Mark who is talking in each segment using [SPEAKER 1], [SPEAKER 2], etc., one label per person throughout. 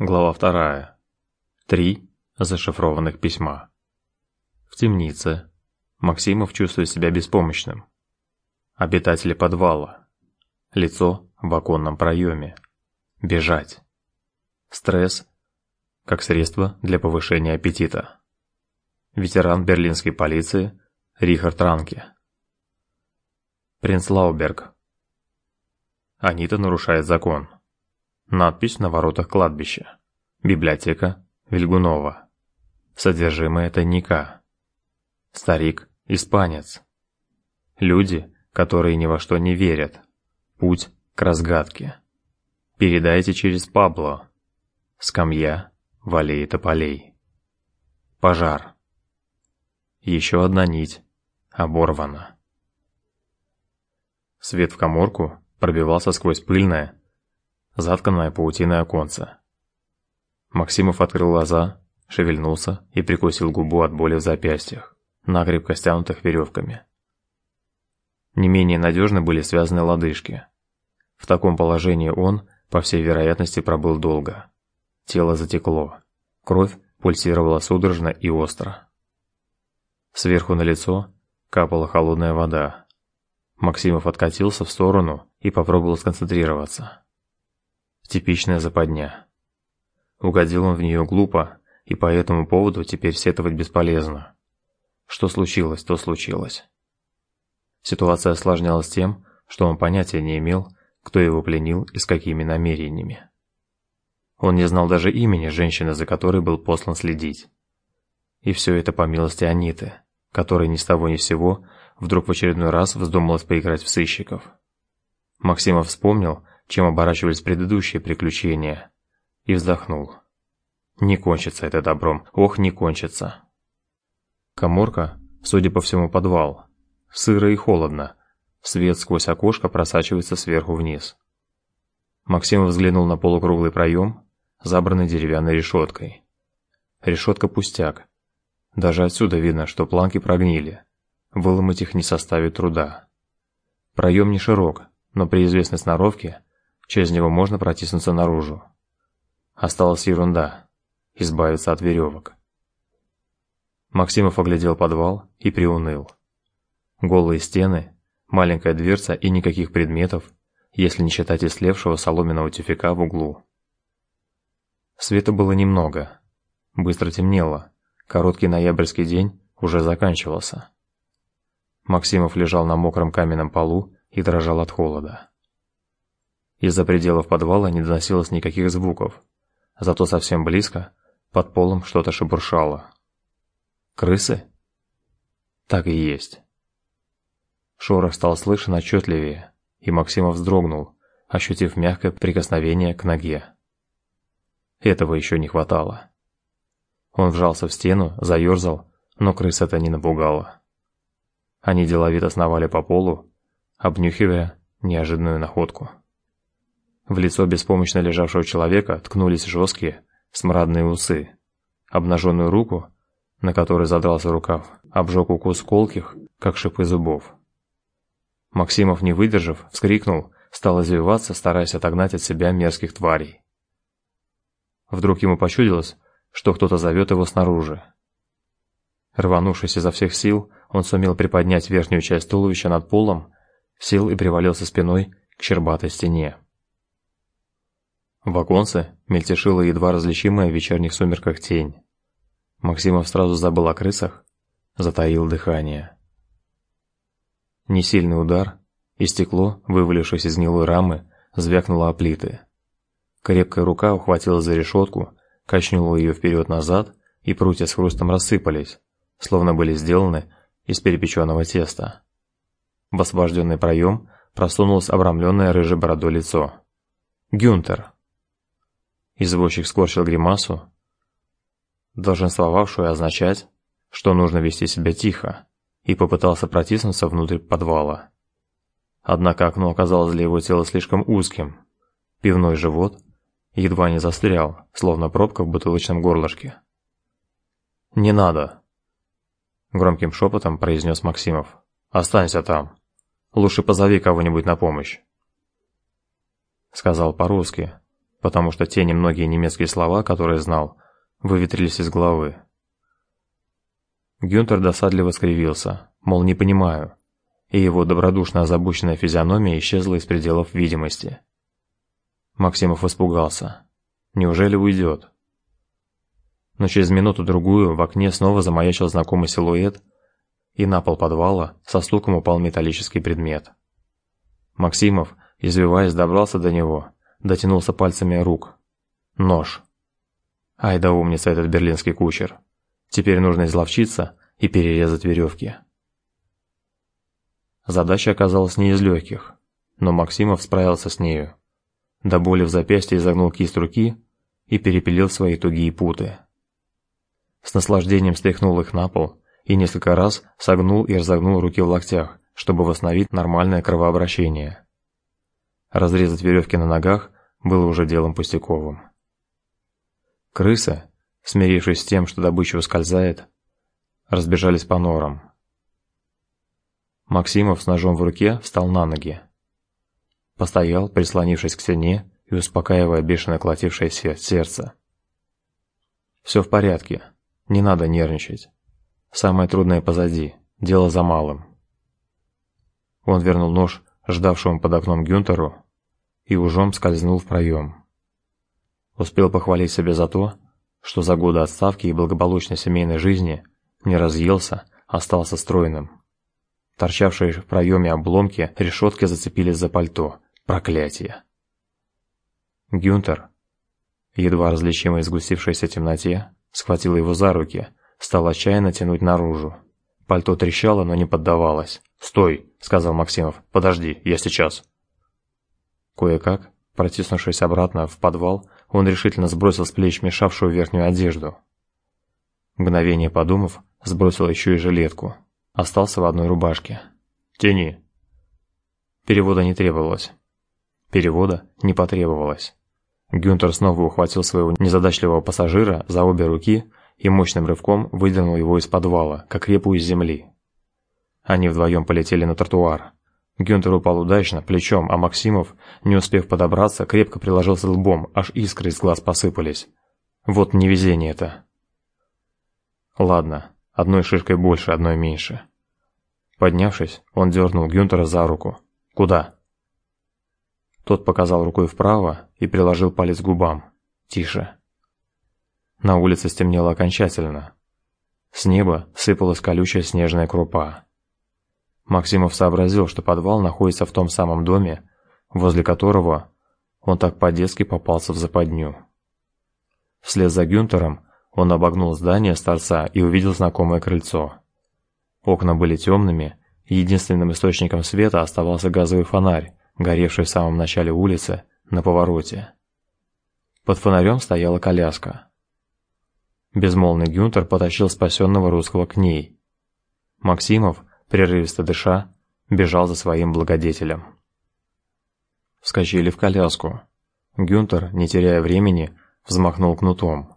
[SPEAKER 1] Глава вторая. Три зашифрованных письма. В темнице. Максимов чувствует себя беспомощным. Обитатели подвала. Лицо в оконном проеме. Бежать. Стресс как средство для повышения аппетита. Ветеран берлинской полиции Рихард Ранке. Принц Лауберг. Анита нарушает закон. Надпись на воротах кладбища. Библиотека Вильгунова. Содержимое тайника. Старик испанец. Люди, которые ни во что не верят. Путь к разгадке. Передайте через Пабло. Скамья в аллее тополей. Пожар. Еще одна нить оборвана. Свет в каморку пробивался сквозь пыльное, затканное паутиной оконце. Максимов открыл глаза, шевельнулся и прикусил губу от боли в запястьях, накрепко стянутых веревками. Не менее надежны были связаны лодыжки. В таком положении он, по всей вероятности, пробыл долго. Тело затекло, кровь пульсировала судорожно и остро. Сверху на лицо капала холодная вода. Максимов откатился в сторону и попробовал сконцентрироваться. Типичная западня. Угодил он в нее глупо, и по этому поводу теперь сетовать бесполезно. Что случилось, то случилось. Ситуация осложнялась тем, что он понятия не имел, кто его пленил и с какими намерениями. Он не знал даже имени женщины, за которой был послан следить. И все это по милости Аниты, которой ни с того ни с сего вдруг в очередной раз вздумалось поиграть в сыщиков. Максимов вспомнил, чем оборачивались предыдущие приключения, и вздохнул. Не кончится это добром, ох, не кончится. Каморка, судя по всему, подвал. Сыро и холодно. Свет сквозь окошко просачивается сверху вниз. Максим взглянул на полукруглый проем, забранный деревянной решеткой. Решетка пустяк. Даже отсюда видно, что планки прогнили. Выломать их не составит труда. Проем не широк, но при известной сноровке через него можно протиснуться наружу. Осталась ерунда избавиться от веревок. Максимов оглядел подвал и приуныл. Голые стены, маленькая дверца и никаких предметов, если не считать ислевшего соломенного тюфяка в углу. Света было немного. Быстро темнело. Короткий ноябрьский день уже заканчивался. Максимов лежал на мокром каменном полу и дрожал от холода. Из-за пределов подвала не доносилось никаких звуков, Зато совсем близко, под полом что-то шебуршало. Крысы? Так и есть. Шорох стал слышен отчетливее, и Максимов вздрогнул, ощутив мягкое прикосновение к ноге. Этого еще не хватало. Он вжался в стену, заерзал, но крыс это не напугало. Они деловито сновали по полу, обнюхивая неожиданную находку. В лицо беспомощно лежавшего человека ткнулись жесткие, смрадные усы. Обнаженную руку, на которой задрался рукав, обжег укус колких, как шипы зубов. Максимов, не выдержав, вскрикнул, стал извиваться, стараясь отогнать от себя мерзких тварей. Вдруг ему почудилось, что кто-то зовет его снаружи. Рванувшись изо всех сил, он сумел приподнять верхнюю часть туловища над полом, сел и привалился спиной к щербатой стене. В оконце мельтешила едва различимая в вечерних сумерках тень. Максимов сразу забыл о крысах, затаил дыхание. Несильный удар, и стекло, вывалившись из гнилой рамы, звякнуло о плиты. Крепкая рука ухватила за решетку, качнула ее вперед-назад, и прутья с хрустом рассыпались, словно были сделаны из перепеченного теста. В освобожденный проем просунулось обрамленное рыжей бородой лицо. Гюнтер. Извозчик скорчил гримасу, долженствовавшую означать, что нужно вести себя тихо, и попытался протиснуться внутрь подвала. Однако окно оказалось для его тела слишком узким. Пивной живот едва не застрял, словно пробка в бутылочном горлышке. «Не надо!» Громким шепотом произнес Максимов. «Останься там. Лучше позови кого-нибудь на помощь». Сказал по-русски, потому что те немногие немецкие слова, которые знал, выветрились из головы. Гюнтер досадливо скривился, мол, не понимаю, и его добродушно озабоченная физиономия исчезла из пределов видимости. Максимов испугался. Неужели уйдет? Но через минуту-другую в окне снова замаячил знакомый силуэт, и на пол подвала со стуком упал металлический предмет. Максимов, извиваясь, добрался до него, дотянулся пальцами рук. Нож. Ай да умница этот берлинский кучер. Теперь нужно изловчиться и перерезать веревки. Задача оказалась не из легких, но Максимов справился с нею. До боли в запястье изогнул кисть руки и перепилил свои тугие путы. С наслаждением стряхнул их на пол и несколько раз согнул и разогнул руки в локтях, чтобы восстановить нормальное кровообращение. Разрезать веревки на ногах было уже делом пустяковым. Крысы, смирившись с тем, что добыча ускользает, разбежались по норам. Максимов с ножом в руке встал на ноги. Постоял, прислонившись к стене и успокаивая бешено колотившееся сердце. Все в порядке. Не надо нервничать. Самое трудное позади. Дело за малым. Он вернул нож ждавшему под окном Гюнтеру и ужом скользнул в проем. Успел похвалить себя за то, что за годы отставки и благополучной семейной жизни не разъелся, остался стройным. Торчавшие в проеме обломки решетки зацепились за пальто. Проклятие. Гюнтер, едва различимый в сгустившейся темноте, схватил его за руки, стал отчаянно тянуть наружу. Пальто трещало, но не поддавалось. "Стой", сказал Максимов. "Подожди, я сейчас". Кое-как, протиснувшись обратно в подвал, он решительно сбросил с плеч мешавшую верхнюю одежду. Мгновение подумав, сбросил еще и жилетку. Остался в одной рубашке. "Тяни". Перевода не требовалось. Перевода не потребовалось. Гюнтер снова ухватил своего незадачливого пассажира за обе руки и мощным рывком выдернул его из подвала, как репу из земли. Они вдвоем полетели на тротуар. Гюнтер упал удачно, плечом, а Максимов, не успев подобраться, крепко приложился лбом, аж искры из глаз посыпались. Вот невезение это. Ладно, одной шишкой больше, одной меньше. Поднявшись, он дернул Гюнтера за руку. Куда? Тот показал рукой вправо и приложил палец к губам. Тише. На улице стемнело окончательно. С неба сыпалась колючая снежная крупа. Максимов сообразил, что подвал находится в том самом доме, возле которого он так по-детски попался в западню. Вслед за Гюнтером он обогнул здание с торца и увидел знакомое крыльцо. Окна были темными, единственным источником света оставался газовый фонарь, горевший в самом начале улицы, на повороте. Под фонарем стояла коляска. Безмолвный Гюнтер потащил спасенного русского к ней. Максимов, прерывисто дыша, бежал за своим благодетелем. Вскочили в коляску. Гюнтер, не теряя времени, взмахнул кнутом.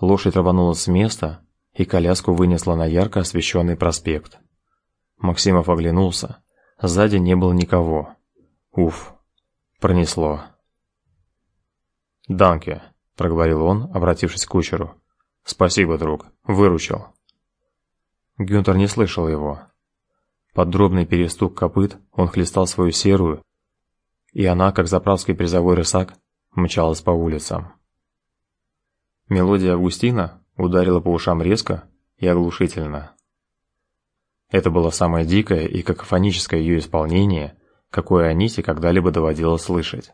[SPEAKER 1] Лошадь рванулась с места, и коляску вынесла на ярко освещенный проспект. Максимов оглянулся. Сзади не было никого. Уф, пронесло. «Данке», — проговорил он, обратившись к кучеру. «Спасибо, друг, выручил». Гюнтер не слышал его. Под дробный перестук копыт он хлестал свою серую, и она, как заправский призовой рысак, мчалась по улицам. Мелодия Августина ударила по ушам резко и оглушительно. Это было самое дикое и какофоническое ее исполнение, какое Аните когда-либо доводилось слышать.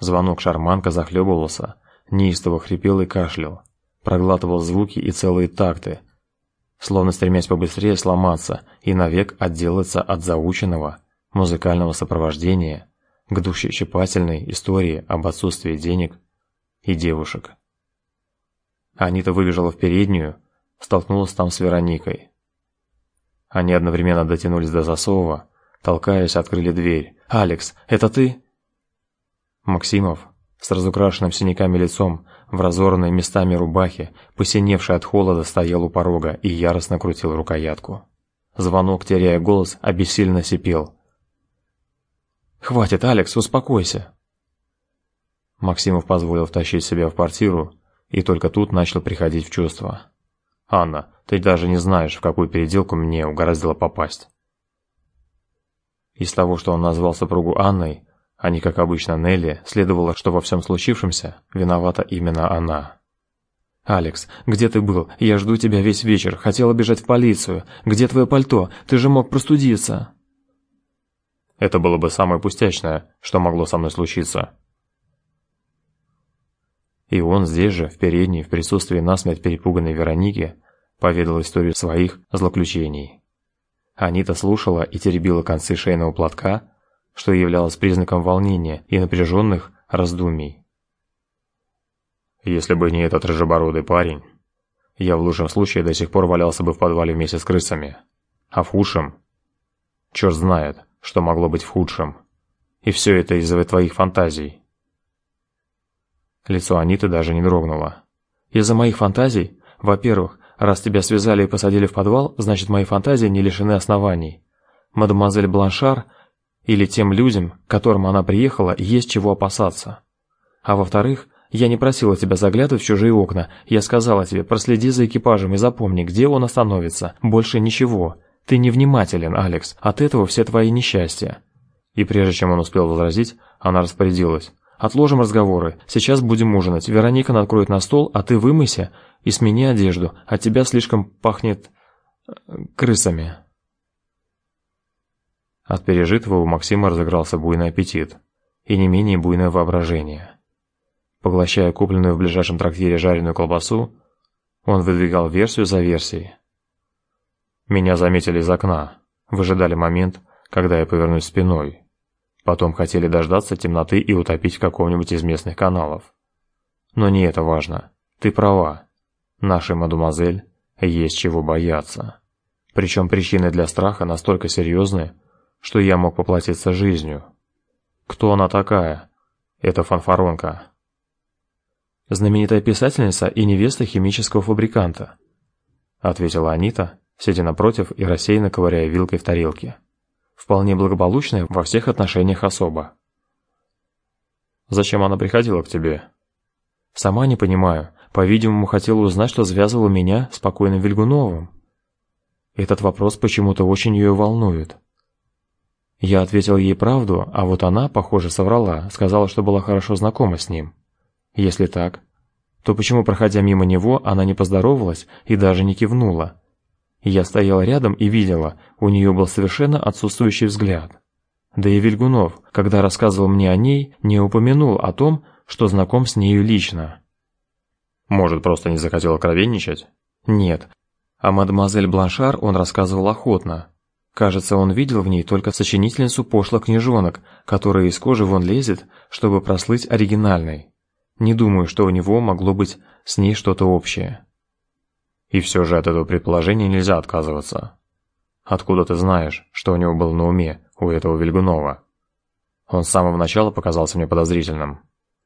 [SPEAKER 1] Звонок шарманка захлебывался, неистово хрипел и кашлял, проглатывал звуки и целые такты, словно стремясь побыстрее сломаться и навек отделаться от заученного музыкального сопровождения к душещипательной истории об отсутствии денег и девушек. Анита выбежала в переднюю, столкнулась там с Вероникой. Они одновременно дотянулись до засова, Толкаясь, открыли дверь. «Алекс, это ты?» Максимов, с разукрашенным синяками лицом, в разорванной местами рубахе, посиневший от холода, стоял у порога и яростно крутил рукоятку. Звонок, теряя голос, обессильно сипел. «Хватит, Алекс, успокойся!» Максимов позволил втащить себя в квартиру и только тут начал приходить в чувство. «Анна, ты даже не знаешь, в какую переделку мне угораздило попасть». Из того, что он назвал супругу Анной, а не, как обычно, Нелли, следовало, что во всем случившемся виновата именно она. «Алекс, где ты был? Я жду тебя весь вечер. Хотела бежать в полицию. Где твое пальто? Ты же мог простудиться». Это было бы самое пустячное, что могло со мной случиться. И он здесь же, в передней, в присутствии насмерть перепуганной Вероники, поведал историю своих злоключений. Анита слушала и теребила концы шейного платка, что являлось признаком волнения и напряженных раздумий. Если бы не этот рыжебородый парень, я в лучшем случае до сих пор валялся бы в подвале вместе с крысами, а в худшем, черт знает, что могло быть в худшем. И все это из-за твоих фантазий. Лицо Аниты даже не дрогнуло. Из-за моих фантазий? Во-первых, раз тебя связали и посадили в подвал, значит, мои фантазии не лишены оснований. Мадемуазель Бланшар или тем людям, к которым она приехала, есть чего опасаться. А во-вторых, я не просила тебя заглядывать в чужие окна. Я сказала тебе, проследи за экипажем и запомни, где он остановится. Больше ничего. Ты невнимателен, Алекс. От этого все твои несчастья. И прежде чем он успел возразить, она распорядилась: "Отложим разговоры. Сейчас будем ужинать. Вероника накроет на стол, а ты вымойся и смени одежду. От тебя слишком пахнет э, крысами". От пережитого у Максима разыгрался буйный аппетит и не менее буйное воображение. Поглощая купленную в ближайшем трактире жареную колбасу, он выдвигал версию за версией. Меня заметили из окна, выжидали момент, когда я повернусь спиной. Потом хотели дождаться темноты и утопить в каком-нибудь из местных каналов. Но не это важно. Ты права. Нашей мадемуазель есть чего бояться. Причем причины для страха настолько серьезные, что я мог поплатиться жизнью. Кто она такая? Это фанфаронка. Знаменитая писательница и невеста химического фабриканта, ответила Анита, сидя напротив и рассеянно ковыряя вилкой в тарелке. Вполне благополучная во всех отношениях особа. Зачем она приходила к тебе? Сама не понимаю. По-видимому, хотела узнать, что связывало меня с покойным Вильгуновым. Этот вопрос почему-то очень ее волнует. Я ответил ей правду, а вот она, похоже, соврала, сказала, что была хорошо знакома с ним. Если так, то почему, проходя мимо него, она не поздоровалась и даже не кивнула? Я стояла рядом и видела, у нее был совершенно отсутствующий взгляд. Да и Вильгунов, когда рассказывал мне о ней, не упомянул о том, что знаком с нею лично. Может, просто не захотел откровенничать? Нет. А мадемуазель Бланшар он рассказывал охотно. Кажется, он видел в ней только сочинительницу пошлых книжонок, которая из кожи вон лезет, чтобы прослыть оригинальной. Не думаю, что у него могло быть с ней что-то общее. И все же от этого предположения нельзя отказываться. Откуда ты знаешь, что у него было на уме у этого Вильгунова? Он с самого начала показался мне подозрительным.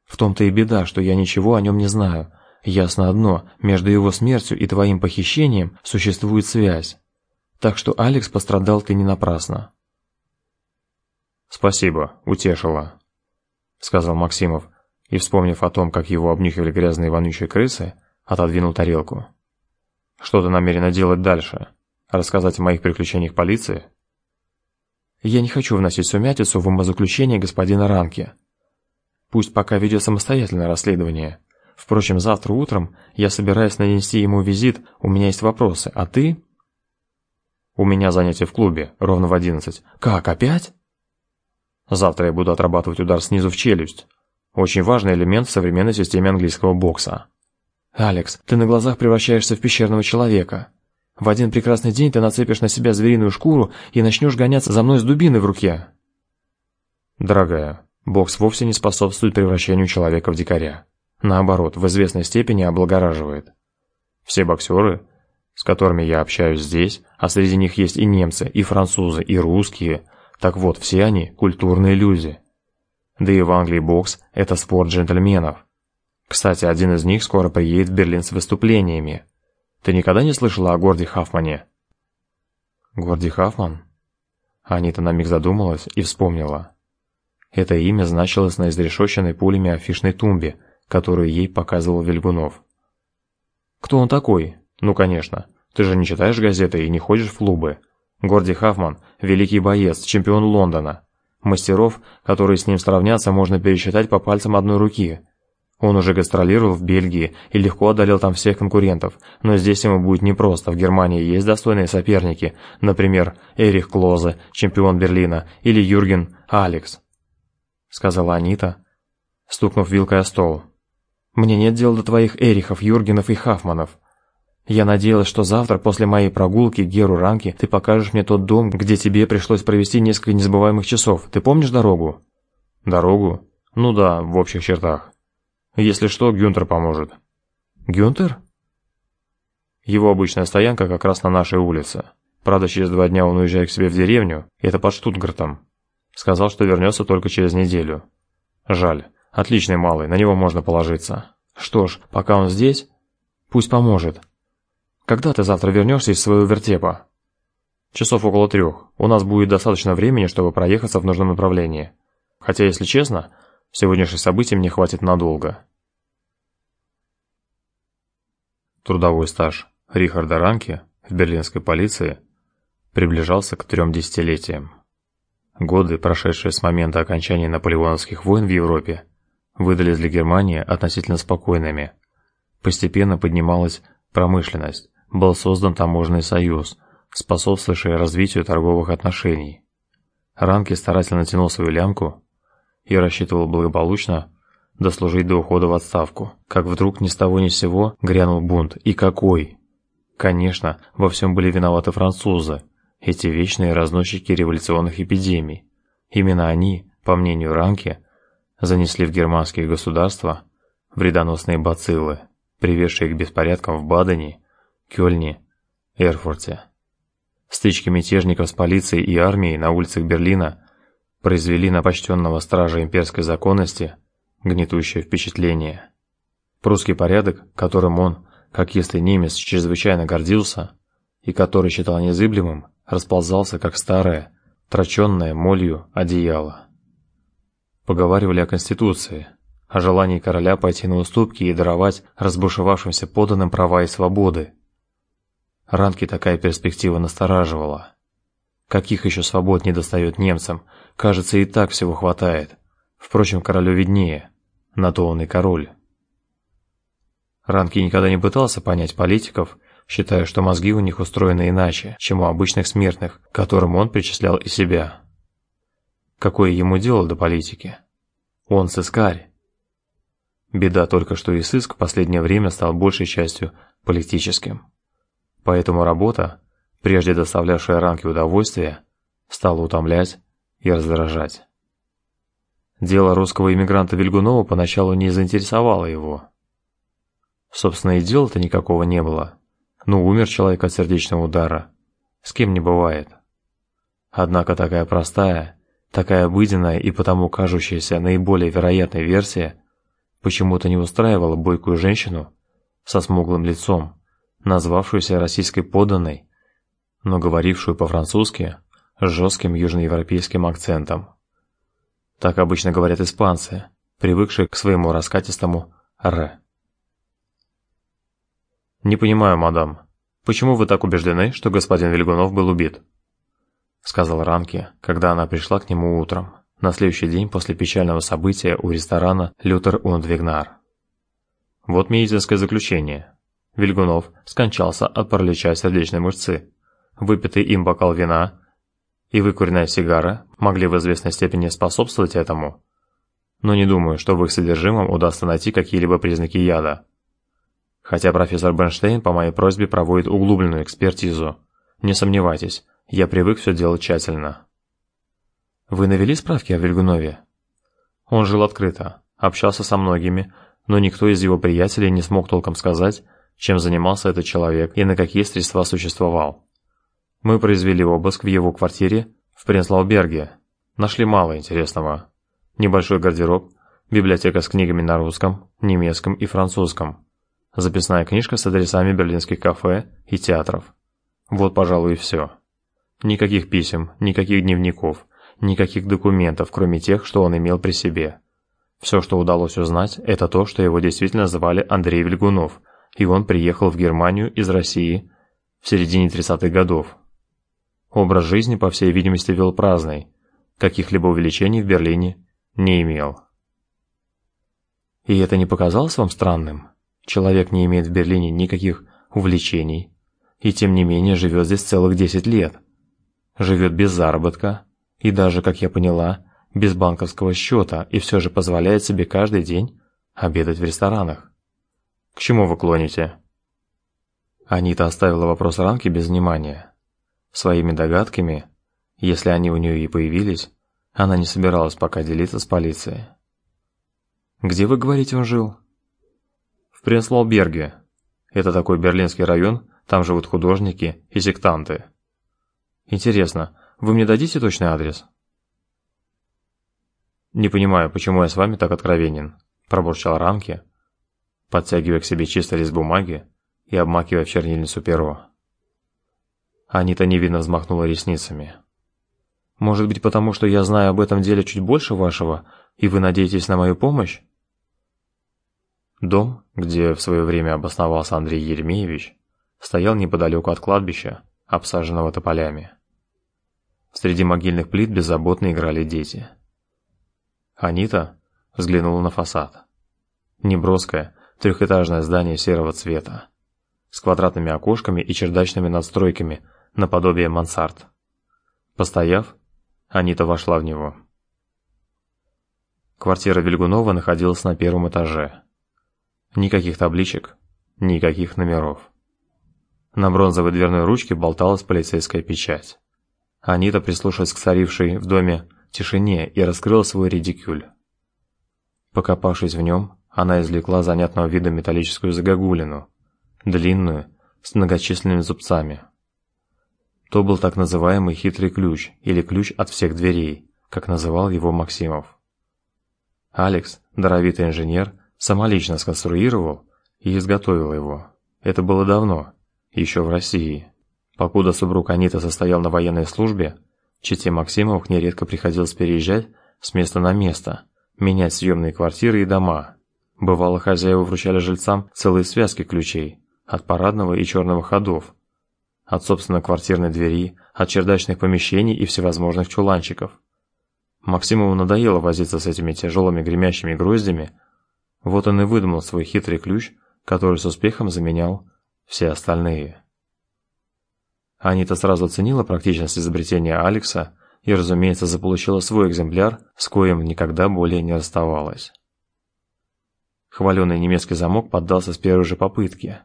[SPEAKER 1] В том-то и беда, что я ничего о нем не знаю. Ясно одно: между его смертью и твоим похищением существует связь. Так что Алекс пострадал ты не напрасно. Спасибо, утешила, сказал Максимов и, вспомнив о том, как его обнюхивали грязные вонючие крысы, отодвинул тарелку. Что ты намерена делать дальше? Рассказать о моих приключениях полиции? Я не хочу вносить сумятицу в умозаключение господина Ранки. Пусть пока ведет самостоятельное расследование. Впрочем, завтра утром я собираюсь нанести ему визит. У меня есть вопросы. А ты? У меня занятие в клубе ровно в одиннадцать. Как опять? Завтра я буду отрабатывать удар снизу в челюсть. Очень важный элемент в современной системе английского бокса. Алекс, ты на глазах превращаешься в пещерного человека. В один прекрасный день ты нацепишь на себя звериную шкуру и начнешь гоняться за мной с дубиной в руке. Дорогая, бокс вовсе не способствует превращению человека в дикаря. Наоборот, в известной степени облагораживает. Все боксеры, с которыми я общаюсь здесь, а среди них есть и немцы, и французы, и русские, так вот, все они культурные люди. Да и в Англии бокс это спорт джентльменов. Кстати, один из них скоро приедет в Берлин с выступлениями. Ты никогда не слышала о Горди Хафмане? Горди Хафман? Анита на миг задумалась и вспомнила. Это имя значилось на изрешеченной пулями афишной тумбе, которую ей показывал Вельгунов. Кто он такой? Ну, конечно. Ты же не читаешь газеты и не ходишь в клубы. Горди Хафман великий боец, чемпион Лондона. Мастеров, которые с ним сравнятся, можно пересчитать по пальцам одной руки. Он уже гастролировал в Бельгии и легко одолел там всех конкурентов, но здесь ему будет непросто. В Германии есть достойные соперники, например, Эрих Клозе, чемпион Берлина, или Юрген Алекс, сказала Анита, стукнув вилкой о стол. Мне нет дела до твоих Эрихов, Юргенов и Хафманов. Я надеялась, что завтра после моей прогулки к Геру Ранке ты покажешь мне тот дом, где тебе пришлось провести несколько незабываемых часов. Ты помнишь дорогу? Дорогу? Ну да, в общих чертах. Если что, Гюнтер поможет. Гюнтер? Его обычная стоянка как раз на нашей улице. Правда, через два дня он уезжает к себе в деревню, и это под Штутгартом. Сказал, что вернется только через неделю. Жаль. Отличный малый, на него можно положиться. Что ж, пока он здесь, пусть поможет. Когда ты завтра вернешься из своего вертепа? Часов около трех. У нас будет достаточно времени, чтобы проехаться в нужном направлении. Хотя, если честно, Сегодняшних событий мне хватит надолго. Трудовой стаж Рихарда Ранки в берлинской полиции приближался к трем десятилетиям. Годы, прошедшие с момента окончания наполеоновских войн в Европе, выдались для Германии относительно спокойными. Постепенно поднималась промышленность, был создан таможенный союз, способствовавший развитию торговых отношений. Ранки старательно тянул свою лямку, и рассчитывал благополучно дослужить до ухода в отставку. Как вдруг ни с того ни с сего грянул бунт. И какой? Конечно, во всем были виноваты французы, эти вечные разносчики революционных эпидемий. Именно они, по мнению Ранки, занесли в германские государства вредоносные бациллы, приведшие к беспорядкам в Бадене, Кёльне, Эрфурте. Стычки мятежников с полицией и армией на улицах Берлина произвели на почтенного стража имперской законности гнетущее впечатление. Прусский порядок, которым он, как если немец, чрезвычайно гордился и который считал незыблемым, расползался как старое, троченное молью одеяло. Поговаривали о конституции, о желании короля пойти на уступки и даровать разбушевавшимся подданным права и свободы. Ранки такая перспектива настораживала. Каких еще свобод не достает немцам, Кажется, и так всего хватает. Впрочем, королю виднее. На то он и король. Ранки никогда не пытался понять политиков, считая, что мозги у них устроены иначе, чем у обычных смертных, которым он причислял и себя. Какое ему дело до политики? Он сыскарь. Беда только, что и сыск в последнее время стал большей частью политическим. Поэтому работа, прежде доставлявшая Ранке удовольствие, стала утомлять и раздражать. Дело русского иммигранта Вильгунова поначалу не заинтересовало его. Собственно, и дела-то никакого не было. Ну, умер человек от сердечного удара. С кем не бывает. Однако такая простая, такая обыденная и потому кажущаяся наиболее вероятной версия почему-то не устраивала бойкую женщину со смуглым лицом, назвавшуюся российской подданной, но говорившую по-французски с жестким южноевропейским акцентом. Так обычно говорят испанцы, привыкшие к своему раскатистому «р». «Не понимаю, мадам, почему вы так убеждены, что господин Вильгунов был убит?» Сказал Ранке, когда она пришла к нему утром, на следующий день после печального события у ресторана «Лютер und Вигнар». Вот медицинское заключение. Вильгунов скончался от паралича сердечной мышцы. Выпитый им бокал вина и выкуренная сигара могли в известной степени способствовать этому, но не думаю, что в их содержимом удастся найти какие-либо признаки яда. Хотя профессор Бенштейн по моей просьбе проводит углубленную экспертизу. Не сомневайтесь, я привык все делать тщательно. Вы навели справки о Вильгунове? Он жил открыто, общался со многими, но никто из его приятелей не смог толком сказать, чем занимался этот человек и на какие средства существовал. Мы произвели обыск в его квартире в Пренслауберге. Нашли мало интересного. Небольшой гардероб, библиотека с книгами на русском, немецком и французском. Записная книжка с адресами берлинских кафе и театров. Вот, пожалуй, и все. Никаких писем, никаких дневников, никаких документов, кроме тех, что он имел при себе. Все, что удалось узнать, это то, что его действительно звали Андрей Вильгунов, и он приехал в Германию из России в середине 30-х годов. Образ жизни, по всей видимости, вел праздный, каких-либо увеличений в Берлине не имел. И это не показалось вам странным? Человек не имеет в Берлине никаких увлечений, и тем не менее живет здесь целых 10 лет. Живет без заработка, и даже, как я поняла, без банковского счета, и все же позволяет себе каждый день обедать в ресторанах. К чему вы клоните? Анита оставила вопрос Ранки без внимания. Своими догадками, если они у нее и появились, она не собиралась пока делиться с полицией. Где вы говорите, он жил? В Пренслауберге. Это такой берлинский район, там живут художники и сектанты. Интересно, вы мне дадите точный адрес? Не понимаю, почему я с вами так откровенен, пробурчал Ранки, подтягивая к себе чистый лист бумаги и обмакивая в чернильницу перо. Анита невинно взмахнула ресницами. Может быть, потому что я знаю об этом деле чуть больше вашего, и вы надеетесь на мою помощь? Дом, где в свое время обосновался Андрей Еремеевич, стоял неподалеку от кладбища, обсаженного тополями. Среди могильных плит беззаботно играли дети. Анита взглянула на фасад. Неброское, трехэтажное здание серого цвета, с квадратными окошками и чердачными надстройками наподобие мансард. Постояв, Анита вошла в него. Квартира Вильгунова находилась на первом этаже. Никаких табличек, никаких номеров. На бронзовой дверной ручке болталась полицейская печать. Анита прислушалась к царившей в доме тишине и раскрыла свой редикюль. Покопавшись в нем, она извлекла занятного вида металлическую загогулину, длинную, с многочисленными зубцами. То был так называемый хитрый ключ или ключ от всех дверей, как называл его Максимов. Алекс, даровитый инженер, самолично сконструировал и изготовил его. Это было давно, еще в России. Покуда супруг Анита состоял на военной службе, чете Максимовых нередко приходилось переезжать с места на место, менять съемные квартиры и дома. Бывало, хозяева вручали жильцам целые связки ключей от парадного и черного ходов, от собственной квартирной двери, от чердачных помещений и всевозможных чуланчиков. Максимову надоело возиться с этими тяжелыми гремящими гроздями. Вот он и выдумал свой хитрый ключ, который с успехом заменял все остальные. Анита сразу оценила практичность изобретения Алекса и, разумеется, заполучила свой экземпляр, с коим никогда более не расставалась. Хваленый немецкий замок поддался с первой же попытки.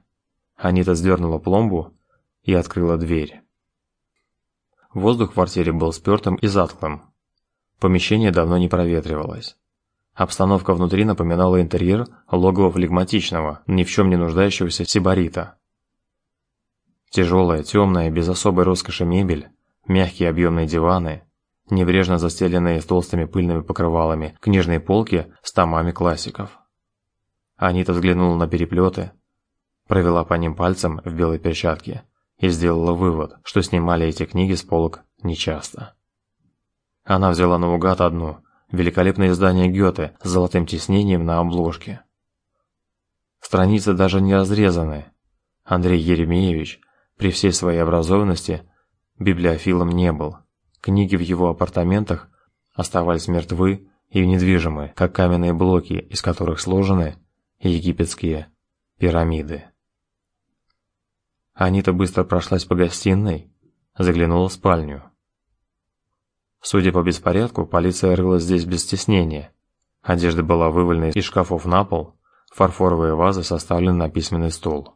[SPEAKER 1] Анита сдернула пломбу и открыла дверь. Воздух в квартире был спёртым и затхлым. Помещение давно не проветривалось. Обстановка внутри напоминала интерьер логова флегматичного, ни в чем не нуждающегося сибарита. Тяжелая, темная, без особой роскоши мебель, мягкие объемные диваны, небрежно застеленные толстыми пыльными покрывалами книжные полки с томами классиков. Анита взглянула на переплеты, провела по ним пальцем в белой перчатке и сделала вывод, что снимали эти книги с полок нечасто. Она взяла наугад одну, великолепное издание Гёте с золотым тиснением на обложке. Страницы даже не разрезаны. Андрей Еремеевич, при всей своей образованности, библиофилом не был. Книги в его апартаментах оставались мертвы и недвижимы, как каменные блоки, из которых сложены египетские пирамиды. Анита быстро прошлась по гостиной, заглянула в спальню. Судя по беспорядку, полиция рылась здесь без стеснения. Одежда была вывалена из шкафов на пол, фарфоровые вазы составлены на письменный стол.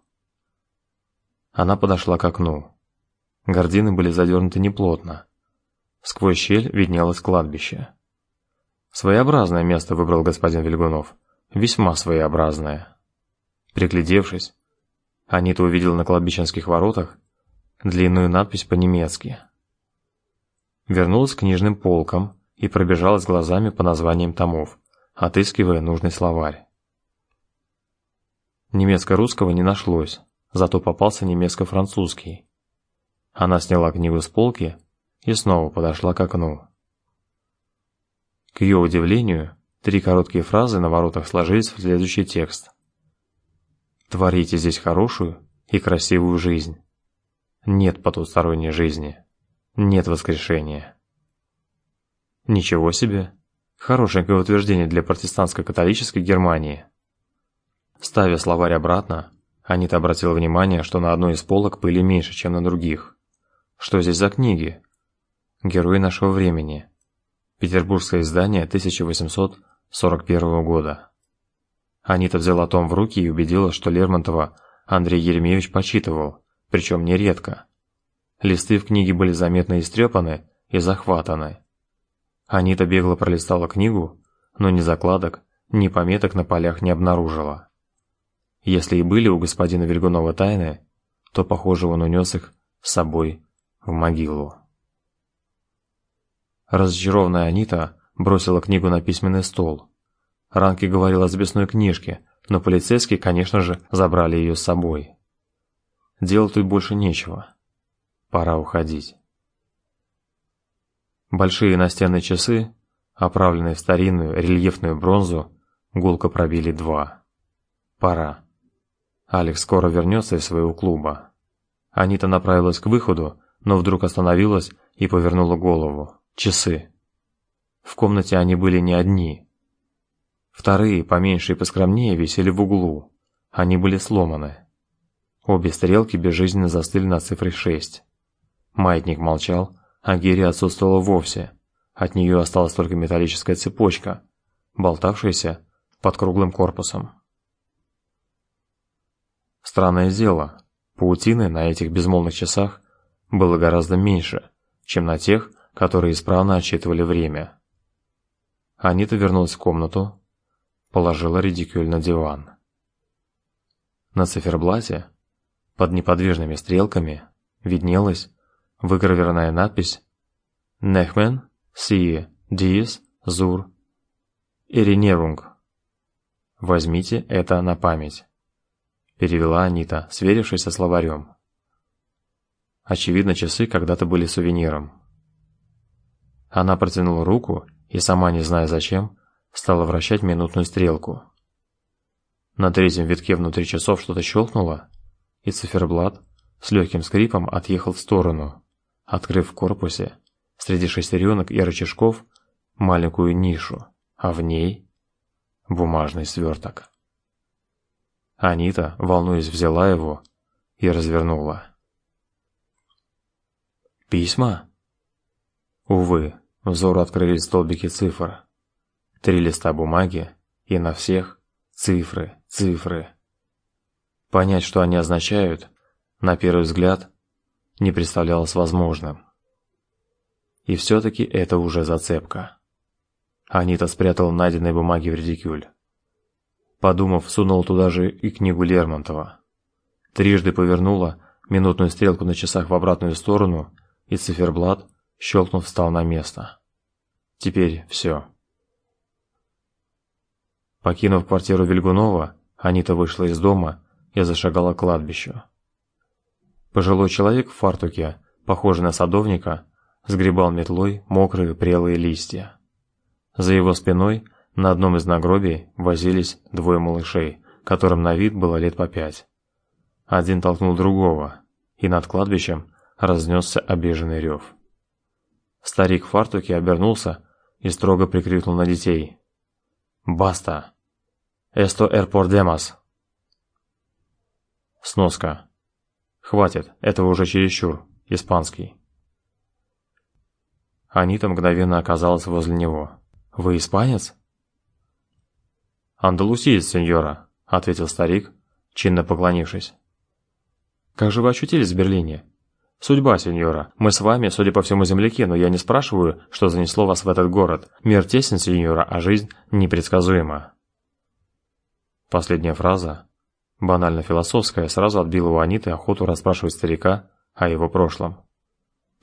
[SPEAKER 1] Она подошла к окну. Гардины были задернуты неплотно. Сквозь щель виднелось кладбище. Своеобразное место выбрал господин Вильгунов, весьма своеобразное. Приглядевшись, Анита увидела на кладбищенских воротах длинную надпись по-немецки. Вернулась к книжным полкам и пробежалась глазами по названиям томов, отыскивая нужный словарь. Немецко-русского не нашлось, зато попался немецко-французский. Она сняла книгу с полки и снова подошла к окну. К ее удивлению, три короткие фразы на воротах сложились в следующий текст. Творите здесь хорошую и красивую жизнь. Нет потусторонней жизни. Нет воскрешения. Ничего себе. Хорошенькое утверждение для протестантско-католической Германии. Ставя словарь обратно, Анита обратила внимание, что на одной из полок пыли меньше, чем на других. Что здесь за книги? Герои нашего времени. Петербургское издание 1841 года. Анита взяла том в руки и убедилась, что Лермонтова Андрей Еремеевич почитывал, причем нередко. Листы в книге были заметно истрепаны и захватаны. Анита бегло пролистала книгу, но ни закладок, ни пометок на полях не обнаружила. Если и были у господина Вильгунова тайны, то, похоже, он унес их с собой в могилу. Разочарованная Анита бросила книгу на письменный стол. Ранки говорила о записной книжке, но полицейские, конечно же, забрали ее с собой. Делать тут больше нечего. Пора уходить. Большие настенные часы, оправленные в старинную рельефную бронзу, гулко пробили два. Пора. Алекс скоро вернется из своего клуба. Анита направилась к выходу, но вдруг остановилась и повернула голову. Часы. В комнате они были не одни. Вторые, поменьше и поскромнее, висели в углу. Они были сломаны. Обе стрелки безжизненно застыли на цифре 6. Маятник молчал, а Гири отсутствовала вовсе. От нее осталась только металлическая цепочка, болтавшаяся под круглым корпусом. Странное дело, паутины на этих безмолвных часах было гораздо меньше, чем на тех, которые исправно отсчитывали время. Анита вернулась в комнату, положила редикюль на диван. На циферблате, под неподвижными стрелками, виднелась выгравированная надпись «Нехмен си диес зур эринерунг». Возьмите это на память перевела Анита, сверившись со словарем. Очевидно, часы когда-то были сувениром. Она протянула руку и сама не зная зачем, стала вращать минутную стрелку. На третьем витке внутри часов что-то щелкнуло, и циферблат с легким скрипом отъехал в сторону, открыв в корпусе среди шестеренок и рычажков маленькую нишу, а в ней бумажный сверток. Анита, волнуясь, взяла его и развернула. Письма? Увы, взору открылись столбики цифр. Три листа бумаги, и на всех цифры, цифры. Понять, что они означают, на первый взгляд, не представлялось возможным. И все-таки это уже зацепка. Анита спрятала найденные бумаги в редикюль. Подумав, сунул туда же и книгу Лермонтова. Трижды повернула минутную стрелку на часах в обратную сторону, и циферблат, щелкнув, встал на место. Теперь все. Покинув квартиру Вильгунова, Анита вышла из дома и зашагала к кладбищу. Пожилой человек в фартуке, похожий на садовника, сгребал метлой мокрые прелые листья. За его спиной на одном из нагробий возились двое малышей, которым на вид было лет по пять. Один толкнул другого, и над кладбищем разнесся обиженный рев. Старик в фартуке обернулся и строго прикрикнул на детей: "Баста! Por demás!" Сноска. Хватит, этого уже чересчур. Испанский. Анита мгновенно оказалась возле него. Вы испанец? «Андалусиец, сеньора», — ответил старик, чинно поклонившись. «Как же вы очутились в Берлине?» «Судьба, сеньора. Мы с вами, судя по всему, земляки, но я не спрашиваю, что занесло вас в этот город. Мир тесен, сеньора, а жизнь непредсказуема». Последняя фраза, банально философская, сразу отбила у Аниты охоту расспрашивать старика о его прошлом.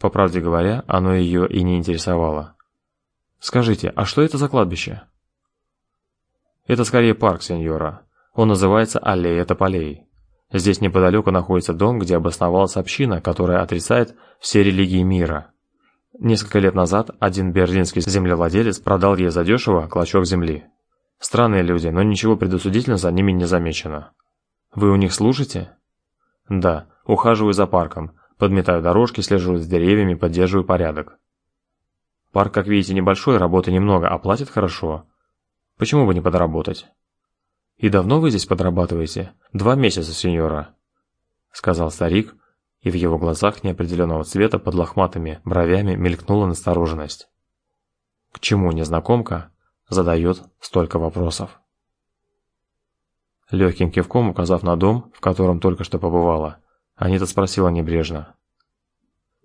[SPEAKER 1] По правде говоря, оно ее и не интересовало. «Скажите, а что это за кладбище?» Это скорее парк, сеньора. Он называется Аллея тополей. Здесь неподалеку находится дом, где обосновалась община, которая отрицает все религии мира. Несколько лет назад один берлинский землевладелец продал ей задешево клочок земли. Странные люди, но ничего предосудительного за ними не замечено. Вы у них служите? Да, ухаживаю за парком, подметаю дорожки, слежу за деревьями, поддерживаю порядок. Парк, как видите, небольшой, работы немного, а платят хорошо. Почему бы не подработать? И давно вы здесь подрабатываете? Два месяца, сеньора, сказал старик, и в его глазах неопределенного цвета под лохматыми бровями мелькнула настороженность. К чему незнакомка задает столько вопросов? Легким кивком указав на дом, в котором только что побывала, Анита спросила небрежно: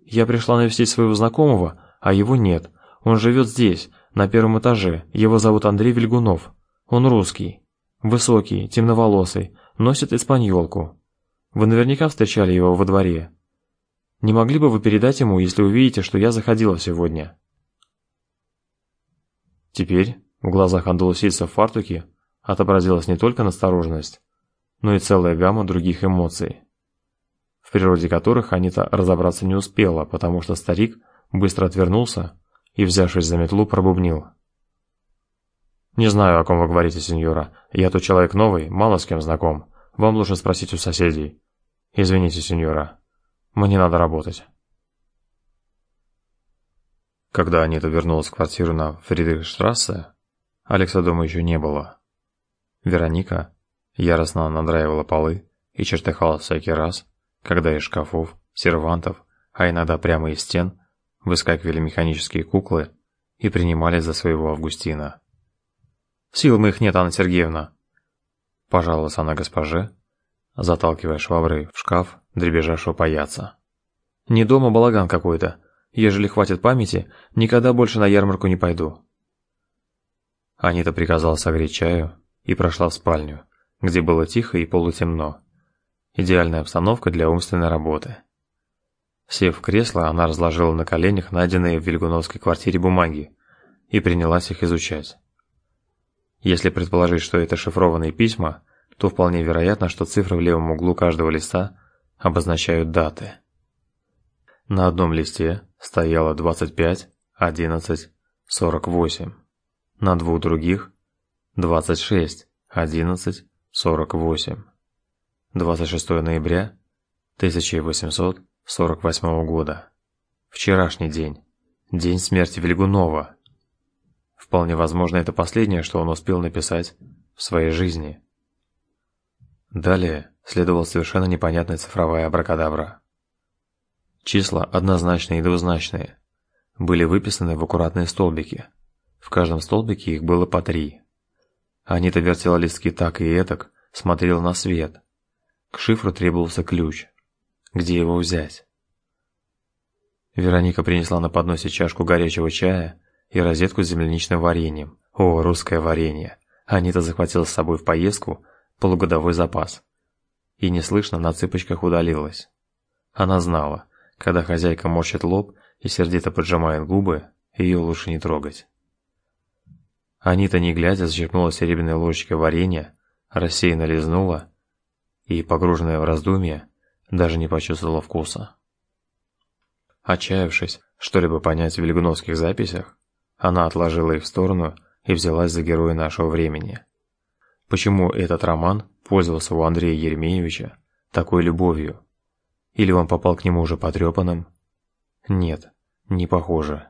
[SPEAKER 1] "Я пришла навестить своего знакомого, а его нет. Он живет здесь, на первом этаже. Его зовут Андрей Вильгунов. Он русский, высокий, темноволосый, носит испаньолку. Вы наверняка встречали его во дворе. Не могли бы вы передать ему, если увидите, что я заходила сегодня? Теперь в глазах андалусийца в фартуке отобразилась не только настороженность, но и целая гамма других эмоций, в природе которых Анита разобраться не успела, потому что старик быстро отвернулся и, взявшись за метлу, пробубнил: "Не знаю, о ком вы говорите, сеньора. Я тут человек новый, мало с кем знаком. Вам лучше спросить у соседей. Извините, сеньора. Мне надо работать. Когда Анита вернулась в квартиру на Фридрихштрассе, Алекса дома еще не было. Вероника яростно надраивала полы и чертыхала всякий раз, когда из шкафов, сервантов, а иногда прямо из стен выскакивали механические куклы и принимали за своего Августина. Сил моих нет, Анна Сергеевна, пожаловалась она госпоже, заталкивая шваброй в шкаф дребезжавшего паяца. Не дома балаган какой-то. Ежели хватит памяти, никогда больше на ярмарку не пойду. Анита приказала согреть чаю и прошла в спальню, где было тихо и полутемно. Идеальная обстановка для умственной работы. Сев в кресло, она разложила на коленях найденные в Вильгуновской квартире бумаги и принялась их изучать. Если предположить, что это шифрованные письма, то вполне вероятно, что цифры в левом углу каждого листа обозначают даты. На одном листе стояло 25, 11, 48. На двух других 26, 11, 48. 26 ноября 1848 года. Вчерашний день. День смерти Вильгунова. Вполне возможно, это последнее, что он успел написать в своей жизни. Далее следовала совершенно непонятная цифровая абракадабра. Числа однозначные и двузначные были выписаны в аккуратные столбики. В каждом столбике их было по три. Анита вертела листки так и этак, смотрела на свет. К шифру требовался ключ. Где его взять? Вероника принесла на подносе чашку горячего чая и розетку с земляничным вареньем. О, русское варенье! Анита захватила с собой в поездку полугодовой запас. И неслышно на цыпочках удалилась. Она знала, когда хозяйка морщит лоб и сердито поджимает губы, ее лучше не трогать. Анита, не глядя, зачерпнула серебряной ложечкой варенья, рассеянно лизнула и, погруженная в раздумья, даже не почувствовала вкуса. Отчаявшись что-либо понять в вильгуновских записях, она отложила их в сторону и взялась за героя нашего времени. Почему этот роман пользовался у Андрея Еремеевича такой любовью? Или он попал к нему уже потрепанным? Нет, не похоже.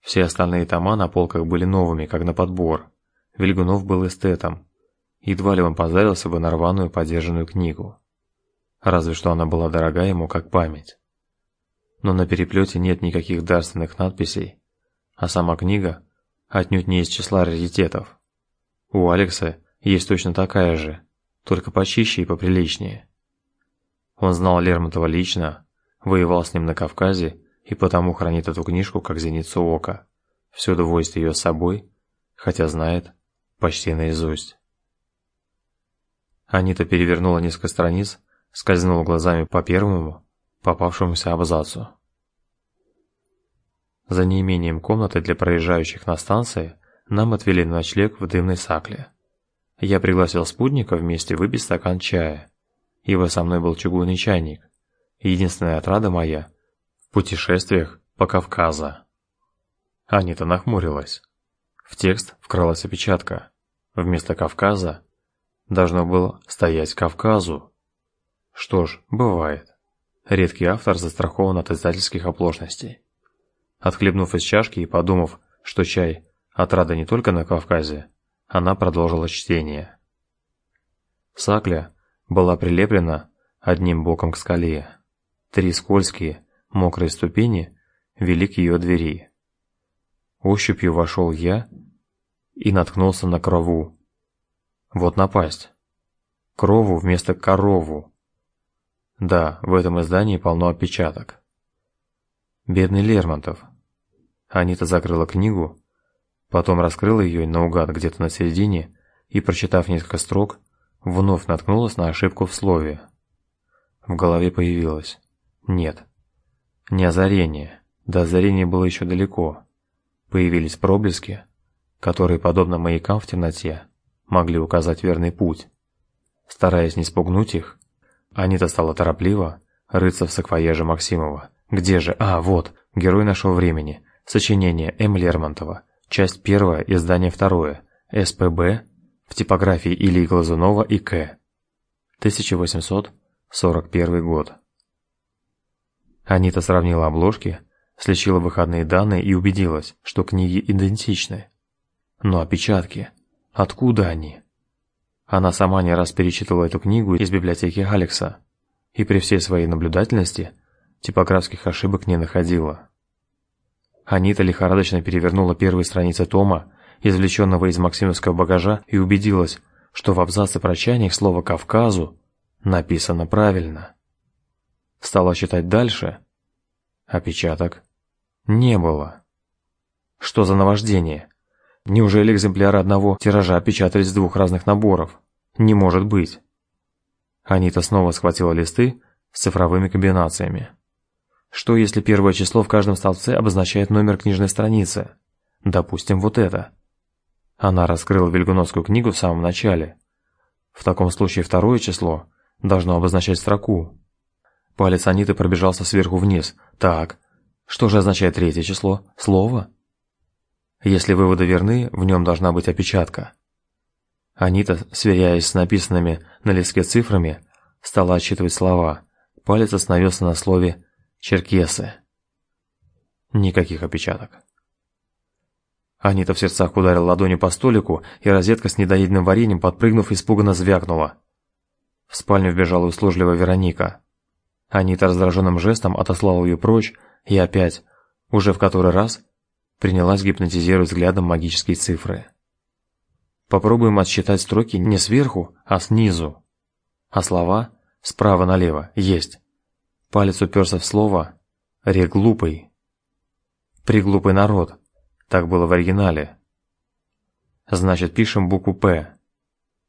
[SPEAKER 1] Все остальные тома на полках были новыми, как на подбор. Вильгунов был эстетом. Едва ли он позарился бы на рваную подержанную книгу. Разве что она была дорога ему как память. Но на переплете нет никаких дарственных надписей, а сама книга отнюдь не из числа раритетов. У Алекса есть точно такая же, только почище и поприличнее. Он знал Лермонтова лично, воевал с ним на Кавказе и потому хранит эту книжку как зеницу ока. Всюду возит ее с собой, хотя знает почти наизусть. Анита перевернула несколько страниц, скользнула глазами по первому попавшемуся абзацу. За неимением комнаты для проезжающих на станции нам отвели ночлег в дымной сакле. Я пригласил спутника вместе выпить стакан чая, ибо со мной был чугунный чайник. Единственная отрада моя в путешествиях по Кавказа. Анита нахмурилась. В текст вкралась опечатка. Вместо Кавказа должно было стоять Кавказу. Что ж, бывает. Редкий автор застрахован от издательских оплошностей. Отхлебнув из чашки и подумав, что чай отрада не только на Кавказе, она продолжила чтение. Сакля была прилеплена одним боком к скале. Три скользкие, мокрые ступени вели к ее двери. Ощупью вошел я и наткнулся на крову. Вот напасть. Крову вместо корову. Да, в этом издании полно опечаток. Бедный Лермонтов. Анита закрыла книгу, потом раскрыла ее наугад где-то на середине и, прочитав несколько строк, вновь наткнулась на ошибку в слове. В голове появилось: нет, не озарение. До озарения было еще далеко. Появились проблески, которые, подобно маякам в темноте, могли указать верный путь. Стараясь не спугнуть их, Анита стала торопливо рыться в саквояже Максимова. Где же? А, вот, герой нашего времени. Сочинение М. Лермонтова. Часть первая, издание второе. СПБ в типографии Ильи Глазунова и К. 1841 год. Анита сравнила обложки, слечила выходные данные и убедилась, что книги идентичны. Но опечатки, откуда они? Она сама не раз перечитывала эту книгу из библиотеки Алекса и при всей своей наблюдательности типографских ошибок не находила. Анита лихорадочно перевернула первые страницы тома, извлеченного из максимовского багажа, и убедилась, что в абзаце про чайник слово «Кавказу» написано правильно. Стала читать дальше. Опечаток не было. Что за наваждение? Неужели экземпляры одного тиража печатались в двух разных наборов? Не может быть. Анита снова схватила листы с цифровыми комбинациями. Что если первое число в каждом столбце обозначает номер книжной страницы? Допустим, вот это. Она раскрыла Вильгуновскую книгу в самом начале. В таком случае второе число должно обозначать строку. Палец Аниты пробежался сверху вниз. Так, что же означает третье число? Слово? Если выводы верны, в нем должна быть опечатка. Анита, сверяясь с написанными на листке цифрами, стала отсчитывать слова. Палец остановился на слове «черкесы». Никаких опечаток. Анита в сердцах ударила ладонью по столику, и розетка с недоеденным вареньем, подпрыгнув, испуганно звякнула. В спальню вбежала услужливая Вероника. Анита раздраженным жестом отослала ее прочь и опять, уже в который раз, принялась гипнотизировать взглядом магические цифры. Попробуем отсчитать строки не сверху, а снизу. А слова справа налево есть. Палец уперся в слово «реглупый». «Приглупый народ», так было в оригинале. Значит, пишем букву «П».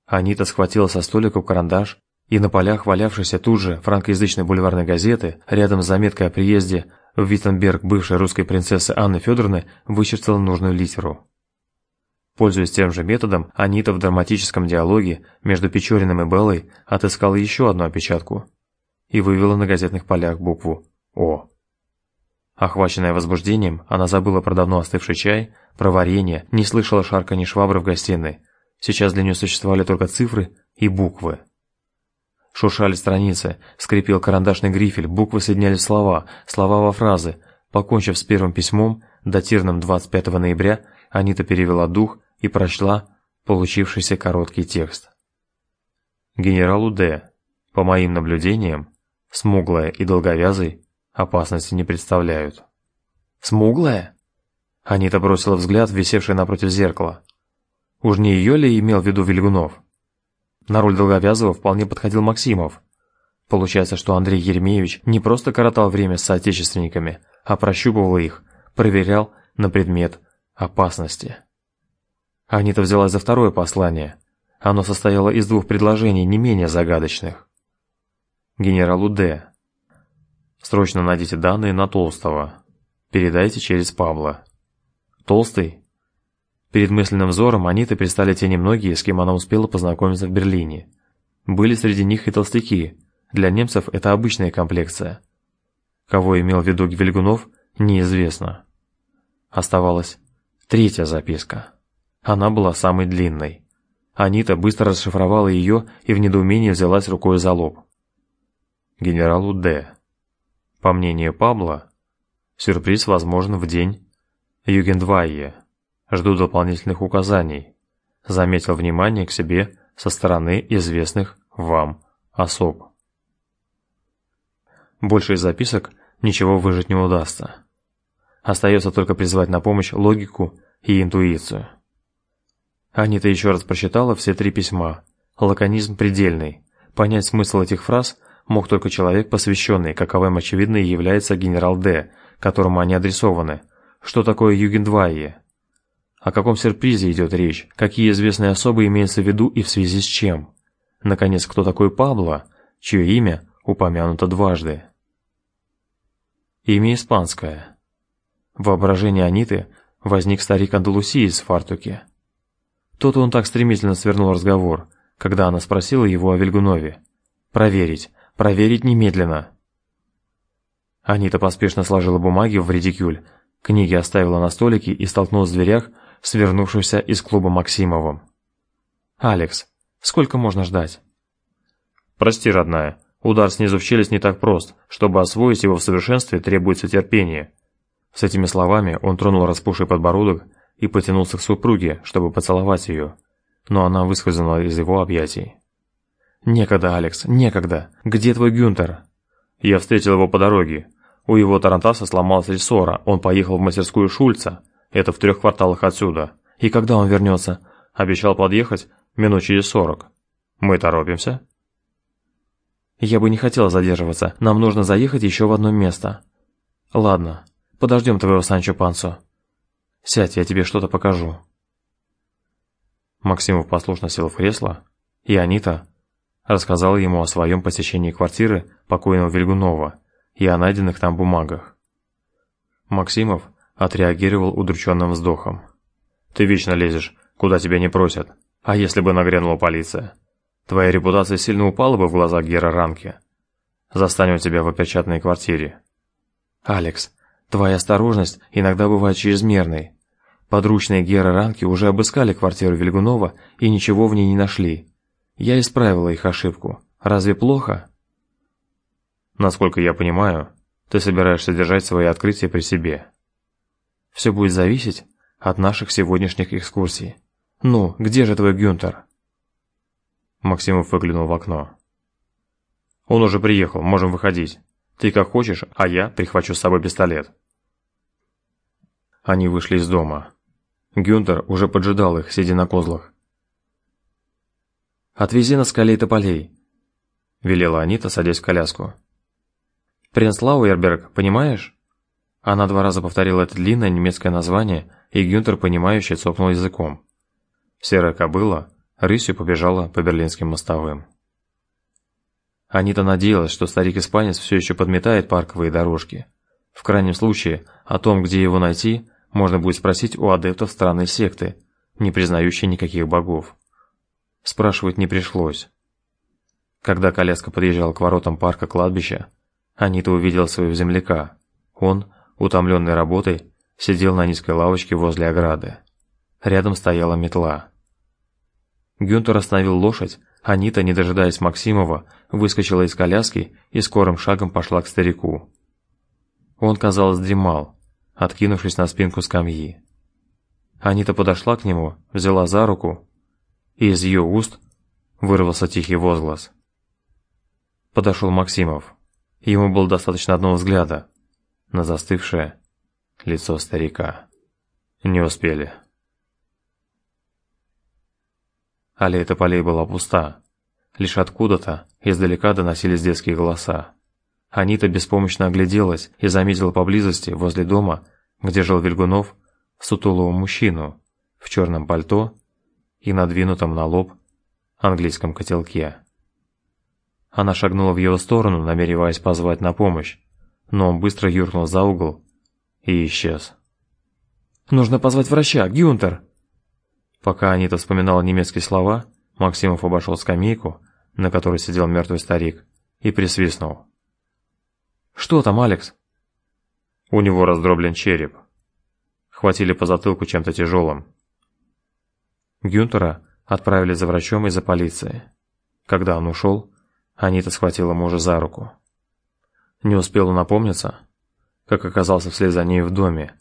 [SPEAKER 1] Анита схватила со столика карандаш и на полях валявшейся тут же франкоязычной бульварной газеты, рядом с заметкой о приезде в Виттенберг бывшей русской принцессы Анны Федоровны, вычертила нужную литеру. Пользуясь тем же методом, Анита в драматическом диалоге между Печориным и Беллой отыскала еще одну опечатку и вывела на газетных полях букву «О». Охваченная возбуждением, она забыла про давно остывший чай, про варенье, не слышала шарканья швабры в гостиной. Сейчас для нее существовали только цифры и буквы. Шуршали страницы, скрипел карандашный грифель, буквы соединяли слова, слова во фразы. Покончив с первым письмом, датированным 25 ноября, Анита перевела дух и прочла получившийся короткий текст. Генералу Д. По моим наблюдениям, смуглая и долговязый опасности не представляют. Смуглая? Анита бросила взгляд в висевшее напротив зеркала. Уж не ее ли имел в виду Вильгунов? На роль долговязого вполне подходил Максимов. Получается, что Андрей Еремеевич не просто коротал время с соотечественниками, а прощупывал их, проверял на предмет опасности. Анита взялась за второе послание. Оно состояло из двух предложений, не менее загадочных. Генералу Д. Срочно найдите данные на Толстого. Передайте через Павла. Толстый? Перед мысленным взором Аниты предстали те немногие, с кем она успела познакомиться в Берлине. Были среди них и толстяки. Для немцев это обычная комплекция. Кого имел в виду Гвельгунов, Неизвестно. Оставалась третья записка. Она была самой длинной. Анита быстро расшифровала ее и в недоумении взялась рукой за лоб. Генералу Д. По мнению Пабло, сюрприз возможен в день Югендвайе. Жду дополнительных указаний. Заметил внимание к себе со стороны известных вам особ. Больше из записок ничего выжить не удастся. Остается только призвать на помощь логику и интуицию. Анита еще раз прочитала все три письма. Лаконизм предельный. Понять смысл этих фраз мог только человек, посвященный, каковым очевидно и является генерал Д, которому они адресованы. Что такое Югендвайе? О каком сюрпризе идет речь? Какие известные особы имеются в виду и в связи с чем? Наконец, кто такой Пабло, чье имя упомянуто дважды? Имя испанское. В воображении Аниты возник старик Андалусиец в фартуке. Тот он так стремительно свернул разговор, когда она спросила его о Вильгунове. Проверить, проверить немедленно. Анита поспешно сложила бумаги в редикюль, книги оставила на столике и столкнулась в дверях с вернувшимся из клуба Максимовым. Алекс, сколько можно ждать? Прости, родная, удар снизу в челюсть не так прост. Чтобы освоить его в совершенстве, требуется терпение. С этими словами он тронул распухший подбородок и потянулся к супруге, чтобы поцеловать ее, но она выскользнула из его объятий. «Некогда, Алекс, некогда! Где твой Гюнтер?» «Я встретил его по дороге. У его тарантаса сломалась рессора, он поехал в мастерскую Шульца, это в трех кварталах отсюда. И когда он вернется?» «Обещал подъехать минут через сорок. Мы торопимся?» «Я бы не хотела задерживаться, нам нужно заехать еще в одно место». «Ладно, подождем твоего Санчо Пансо». Сядь, я тебе что-то покажу. Максимов послушно сел в кресло, и Анита рассказала ему о своем посещении квартиры покойного Вильгунова и о найденных там бумагах. Максимов отреагировал удрученным вздохом. «Ты вечно лезешь, куда тебя не просят. А если бы нагрянула полиция? Твоя репутация сильно упала бы в глазах Гера Ранки. Застанем тебя в опечатанной квартире». «Алекс, твоя осторожность иногда бывает чрезмерной. Подручные Гера Ранки уже обыскали квартиру Вильгунова и ничего в ней не нашли. Я исправила их ошибку. Разве плохо? Насколько я понимаю, ты собираешься держать свои открытия при себе. Все будет зависеть от наших сегодняшних экскурсий. Ну, где же твой Гюнтер? Максимов выглянул в окно. Он уже приехал, можем выходить. Ты как хочешь, а я прихвачу с собой пистолет. Они вышли из дома. Гюнтер уже поджидал их, сидя на козлах. «Отвези на скалей тополей», — велела Анита, садясь в коляску. «Принц Лауэрберг, понимаешь?» Она два раза повторила это длинное немецкое название, и Гюнтер, понимающе цокнул языком. Серая кобыла рысью побежала по берлинским мостовым. Анита надеялась, что старик-испанец все еще подметает парковые дорожки. В крайнем случае, о том, где его найти, можно будет спросить у адептов странной секты, не признающей никаких богов. Спрашивать не пришлось. Когда коляска подъезжала к воротам парка кладбища, Анита увидела своего земляка. Он, утомленный работой, сидел на низкой лавочке возле ограды. Рядом стояла метла. Гюнтер остановил лошадь, Анита, не дожидаясь Максимова, выскочила из коляски и скорым шагом пошла к старику. Он, казалось, дремал, откинувшись на спинку скамьи. Анита подошла к нему, взяла за руку, и из ее уст вырвался тихий возглас. Подошел Максимов. Ему было достаточно одного взгляда на застывшее лицо старика. Не успели. Аллея тополей была пуста. Лишь откуда-то издалека доносились детские голоса. Анита беспомощно огляделась и заметила поблизости, возле дома, где жил Вильгунов, сутулого мужчину в черном пальто и надвинутом на лоб английском котелке. Она шагнула в его сторону, намереваясь позвать на помощь, но он быстро юркнул за угол и исчез. «Нужно позвать врача, Гюнтер!» Пока Анита вспоминала немецкие слова, Максимов обошел скамейку, на которой сидел мертвый старик, и присвистнул. «Что там, Алекс?» У него раздроблен череп. Хватили по затылку чем-то тяжелым. Гюнтера отправили за врачом и за полицией. Когда он ушел, Анита схватила мужа за руку. Не успел он напомниться, как оказался вслед за ней в доме,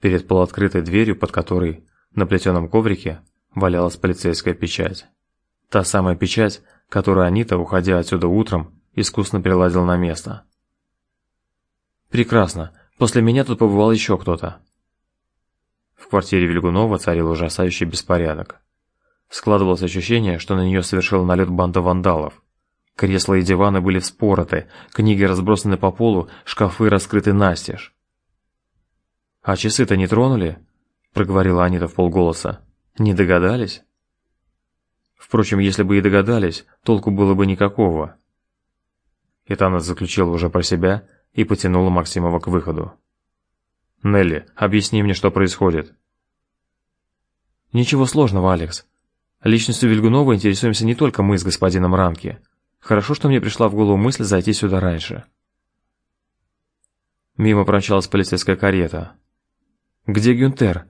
[SPEAKER 1] перед полуоткрытой дверью, под которой на плетеном коврике валялась полицейская печать. Та самая печать, которую Анита, уходя отсюда утром, искусно переладила на место. Прекрасно. После меня тут побывал еще кто-то. В квартире Вильгунова царил ужасающий беспорядок. Складывалось ощущение, что на нее совершила налет банда вандалов. Кресла и диваны были вспороты, книги разбросаны по полу, шкафы раскрыты настежь. «А часы-то не тронули?» – проговорила Анита в полголоса. «Не догадались?» Впрочем, если бы и догадались, толку было бы никакого. Итана заключила уже про себя и потянула Максимова к выходу. «Нелли, объясни мне, что происходит». «Ничего сложного, Алекс. Личностью Вильгунова интересуемся не только мы с господином Ранки. Хорошо, что мне пришла в голову мысль зайти сюда раньше». Мимо промчалась полицейская карета. «Где Гюнтер?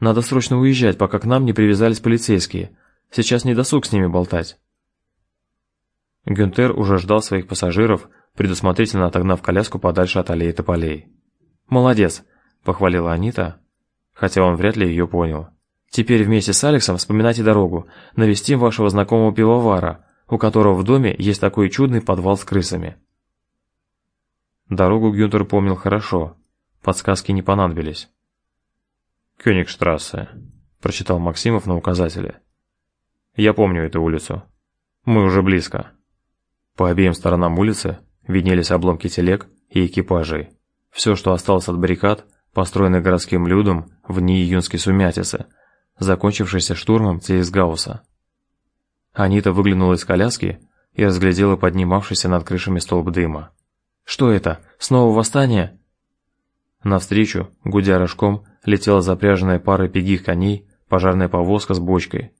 [SPEAKER 1] Надо срочно уезжать, пока к нам не привязались полицейские. Сейчас не досуг с ними болтать». Гюнтер уже ждал своих пассажиров, предусмотрительно отогнав коляску подальше от аллеи тополей. «Молодец!» – похвалила Анита, хотя он вряд ли ее понял. «Теперь вместе с Алексом вспоминайте дорогу, навестим вашего знакомого пивовара, у которого в доме есть такой чудный подвал с крысами». Дорогу Гюнтер помнил хорошо, подсказки не понадобились. «Кёнигштрассе», – прочитал Максимов на указателе. «Я помню эту улицу. Мы уже близко». По обеим сторонам улицы виднелись обломки телег и экипажей. Все, что осталось от баррикад, построенных городским людом в дни июньской сумятицы, закончившейся штурмом Телесгауса. Анита выглянула из коляски и разглядела поднимавшийся над крышами столб дыма. «Что это? Снова восстание?» Навстречу, гудя рожком, летела запряженная парой пегих коней пожарная повозка с бочкой.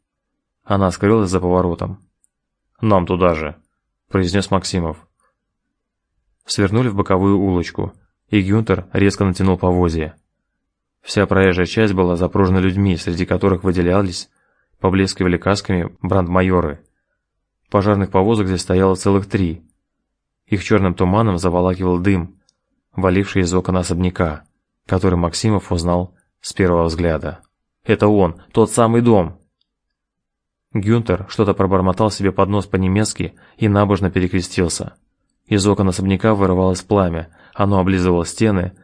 [SPEAKER 1] Она скрылась за поворотом. «Нам туда же», – произнес Максимов. Свернули в боковую улочку, и Гюнтер резко натянул повозье. Вся проезжая часть была запружена людьми, среди которых выделялись, поблескивали касками брандмайоры. Пожарных повозок здесь стояло целых три. Их черным туманом заволакивал дым, валивший из окон особняка, который Максимов узнал с первого взгляда. Это он, тот самый дом. Гюнтер что-то пробормотал себе под нос по-немецки и набожно перекрестился. Из окон особняка вырывалось пламя, оно облизывало стены,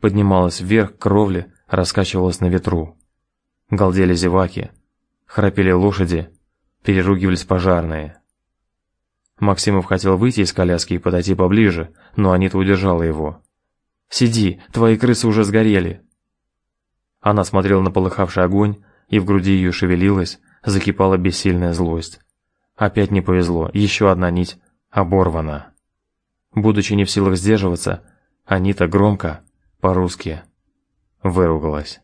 [SPEAKER 1] поднималось вверх к кровле, раскачивалось на ветру. Галдели зеваки, храпели лошади, переругивались пожарные. Максимов хотел выйти из коляски и подойти поближе, но Анита удержала его. Сиди, твои крысы уже сгорели. Она смотрела на полыхавший огонь, и в груди ее шевелилась, закипала бессильная злость. Опять не повезло, еще одна нить оборвана. Будучи не в силах сдерживаться, Анита громко, по-русски, выругалась.